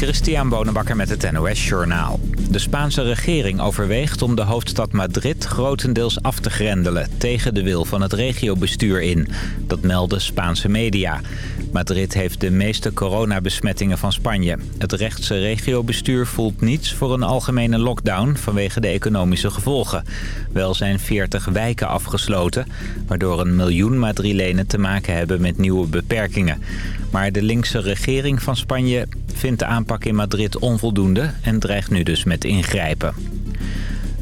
Christian Bonenbakker met het NOS Journaal. De Spaanse regering overweegt om de hoofdstad Madrid grotendeels af te grendelen... tegen de wil van het regiobestuur in. Dat melden Spaanse media. Madrid heeft de meeste coronabesmettingen van Spanje. Het rechtse regiobestuur voelt niets voor een algemene lockdown... vanwege de economische gevolgen. Wel zijn 40 wijken afgesloten... waardoor een miljoen Madrilenen te maken hebben met nieuwe beperkingen. Maar de linkse regering van Spanje vindt de aanpak in Madrid onvoldoende... en dreigt nu dus met ingrijpen.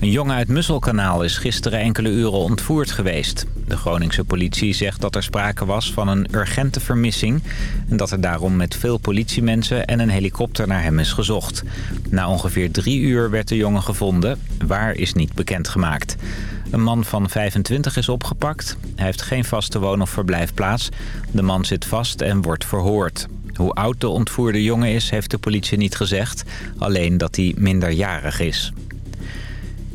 Een jongen uit Musselkanaal is gisteren enkele uren ontvoerd geweest. De Groningse politie zegt dat er sprake was van een urgente vermissing... en dat er daarom met veel politiemensen en een helikopter naar hem is gezocht. Na ongeveer drie uur werd de jongen gevonden. Waar is niet bekendgemaakt. Een man van 25 is opgepakt. Hij heeft geen vaste woon- of verblijfplaats. De man zit vast en wordt verhoord. Hoe oud de ontvoerde jongen is, heeft de politie niet gezegd. Alleen dat hij minderjarig is.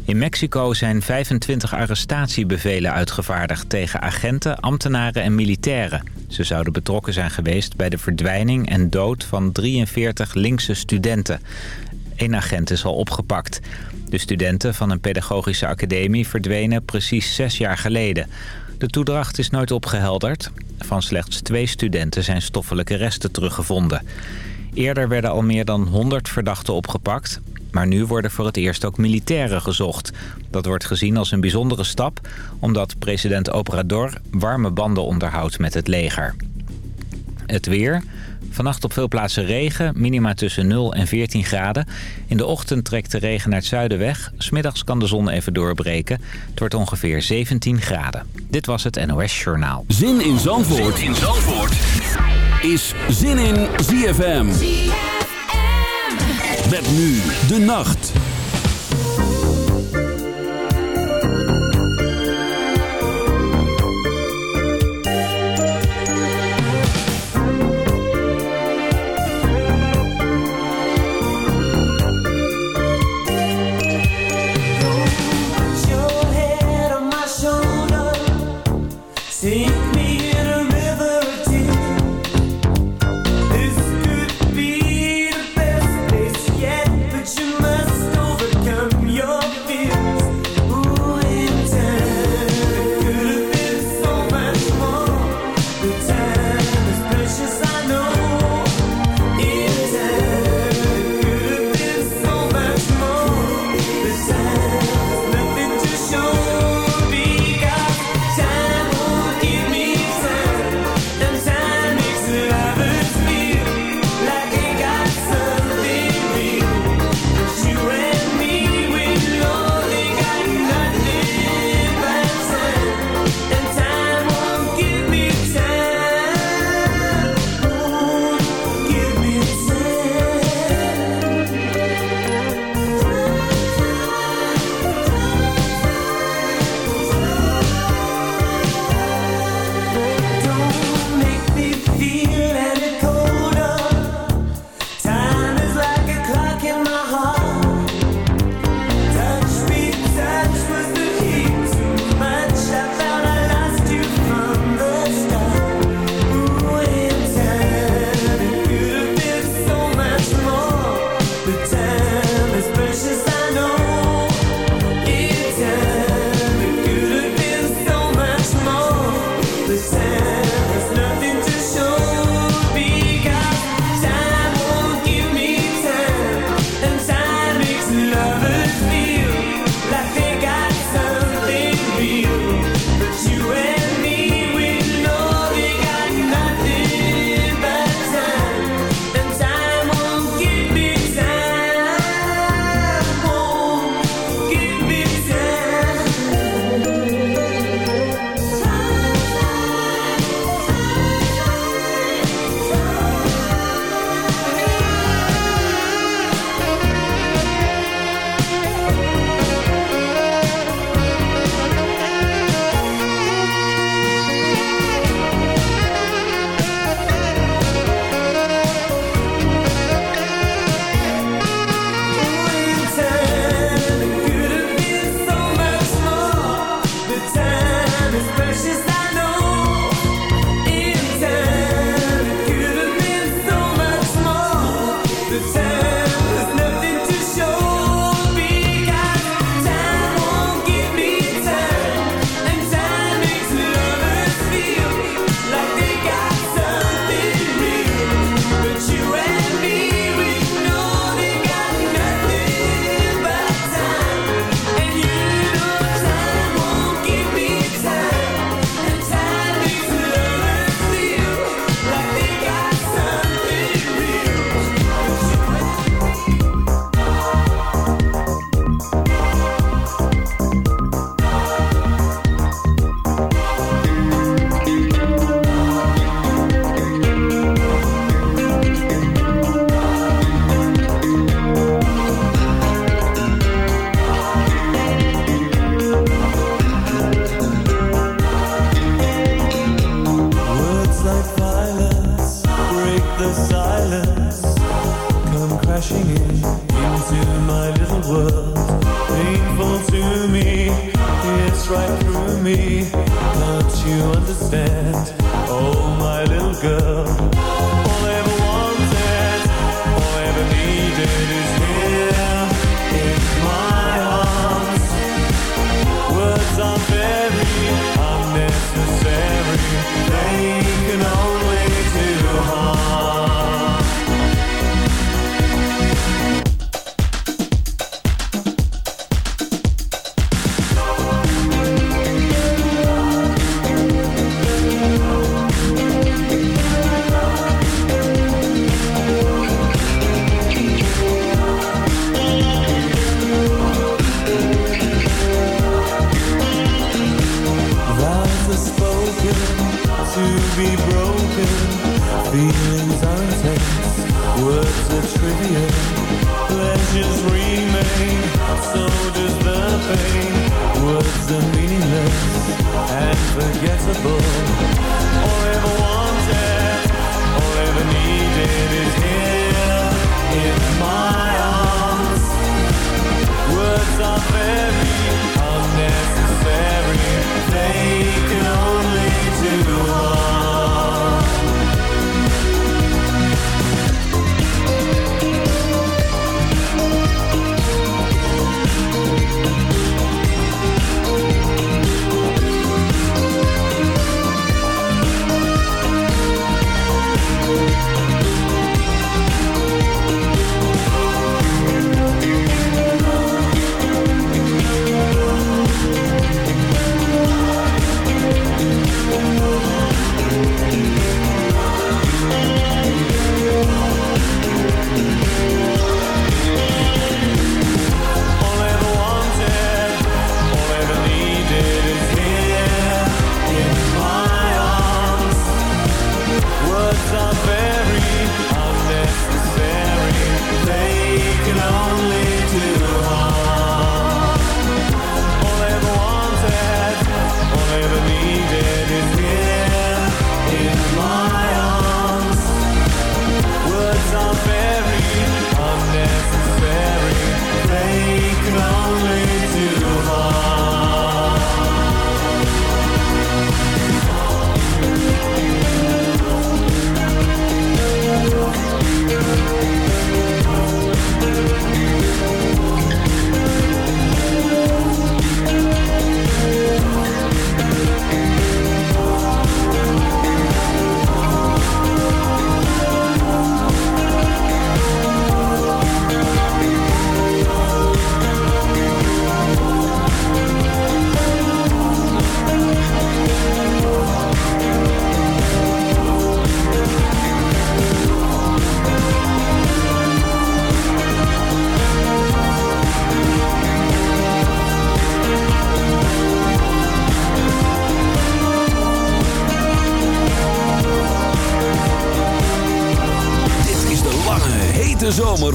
In Mexico zijn 25 arrestatiebevelen uitgevaardigd tegen agenten, ambtenaren en militairen. Ze zouden betrokken zijn geweest bij de verdwijning en dood van 43 linkse studenten. Eén agent is al opgepakt. De studenten van een pedagogische academie verdwenen precies zes jaar geleden. De toedracht is nooit opgehelderd. Van slechts twee studenten zijn stoffelijke resten teruggevonden. Eerder werden al meer dan 100 verdachten opgepakt. Maar nu worden voor het eerst ook militairen gezocht. Dat wordt gezien als een bijzondere stap... omdat president Obrador warme banden onderhoudt met het leger. Het weer... Vannacht op veel plaatsen regen, minima tussen 0 en 14 graden. In de ochtend trekt de regen naar het zuiden weg. Smiddags kan de zon even doorbreken. Het wordt ongeveer 17 graden. Dit was het NOS Journaal. Zin in Zandvoort, zin in Zandvoort. is Zin in ZFM. Met nu de nacht.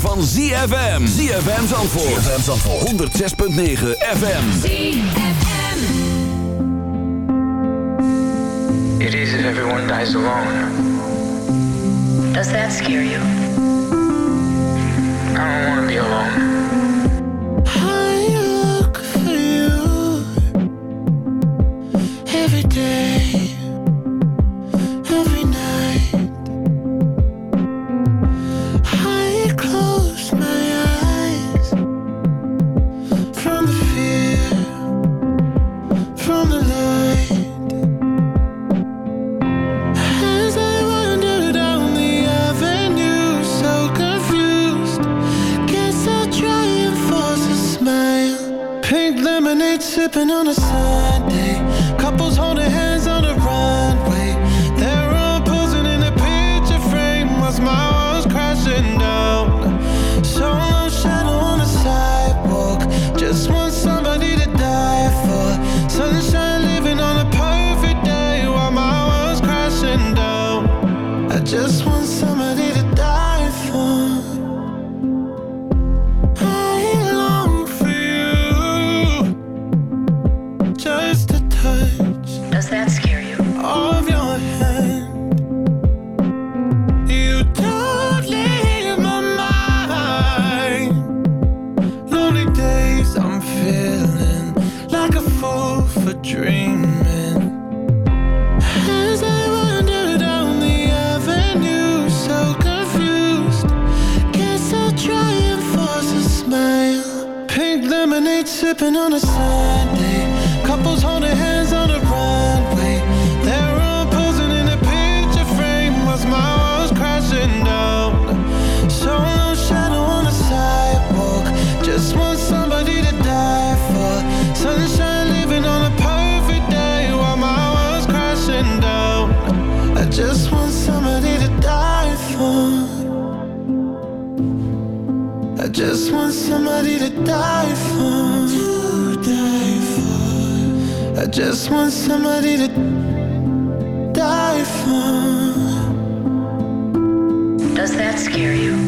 Van ZFM. ZFM Zandvoort. ZFM Zandvoort. 106.9 FM. ZFM. It is if everyone dies alone. Does that scare you? I don't want to be alone. Does that sipping on a Sunday. Couples holding hands on the runway. They're all posing in a picture frame my walls crashing down. Solo shadow on the sidewalk. Just want somebody to die for. Sunshine living on a perfect day while my world's crashing down. I just want somebody to die for. I just want somebody to die for. Just want somebody to die for. Does that scare you?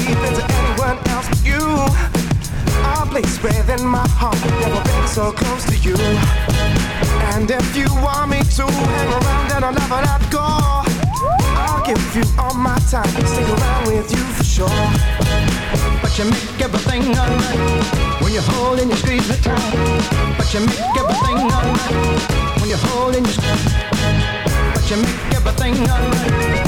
Deep into anyone else but you. A place within my heart, never been so close to you. And if you want me to hang around, then I'll never let go. I'll give you all my time, stick around with you for sure. But you make everything alright when you hold and you squeeze me tight. But you make everything alright when you hold and you squeeze. But you make everything alright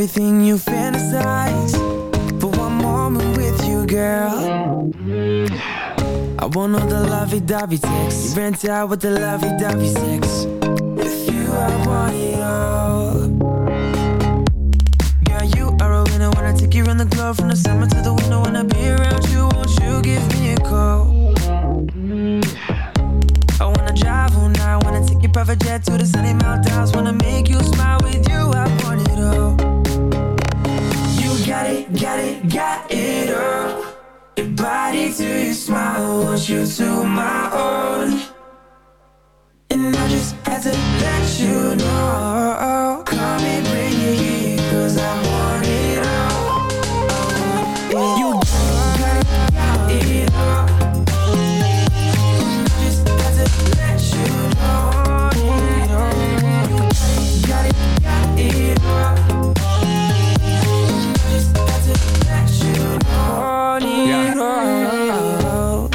Everything you fantasize. For one moment with you, girl. I want all the lovey-dovey sex. You rent out with the lovey-dovey sex. With you, I want it all. Girl, you are a winner I take you around the globe from the summer to the winter. When I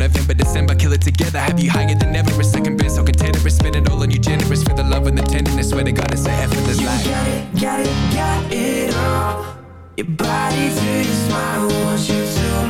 November, December, kill it together. Have you higher than ever? A second best, so container, spend it all on you, generous for the love and the tenderness. Swear to God, it's an effortless life. Got it, got it, got it all. Your body to your smile, want you to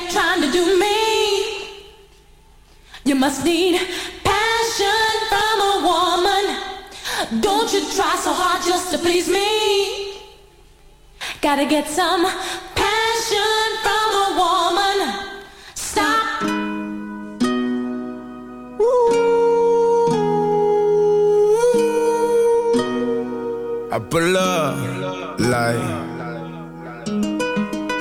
Your trying to do me. You must need passion from a woman. Don't you try so hard just to please me. Gotta get some passion from a woman. Stop. I pull up like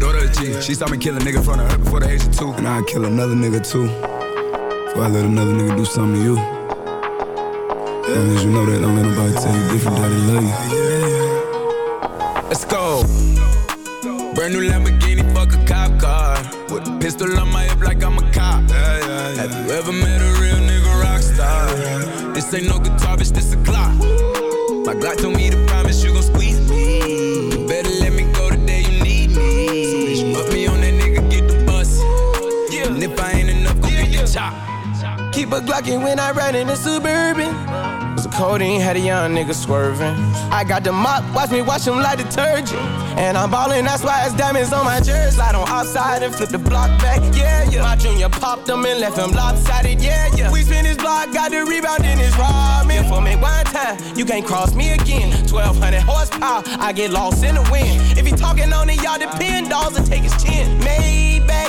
daughter a G. She saw me kill a nigga in front of her before the age of two. And I'd kill another nigga too. Before I let another nigga do something to you. Long as you know that, don't let nobody tell you different, daddy love you. Let's go. Brand new Lamborghini, fuck a cop car. With a pistol on my hip like I'm a cop. Have you ever met a real nigga rock star? This ain't no guitar, bitch, this a clock. My Glock told me to promise you gon' squeeze Keep a Glockin' when I ride in the Suburban. Was a codeine, had a young nigga swerving. I got the mop, watch me wash him like detergent. And I'm ballin', that's why it's diamonds on my jersey. Slide on outside and flip the block back, yeah, yeah. My junior popped him and left him lopsided, yeah, yeah. We spin his block, got the rebound in his robbing. For me one time, you can't cross me again. 1200 horsepower, I get lost in the wind. If he talking on it, y'all depend, dolls and take his chin.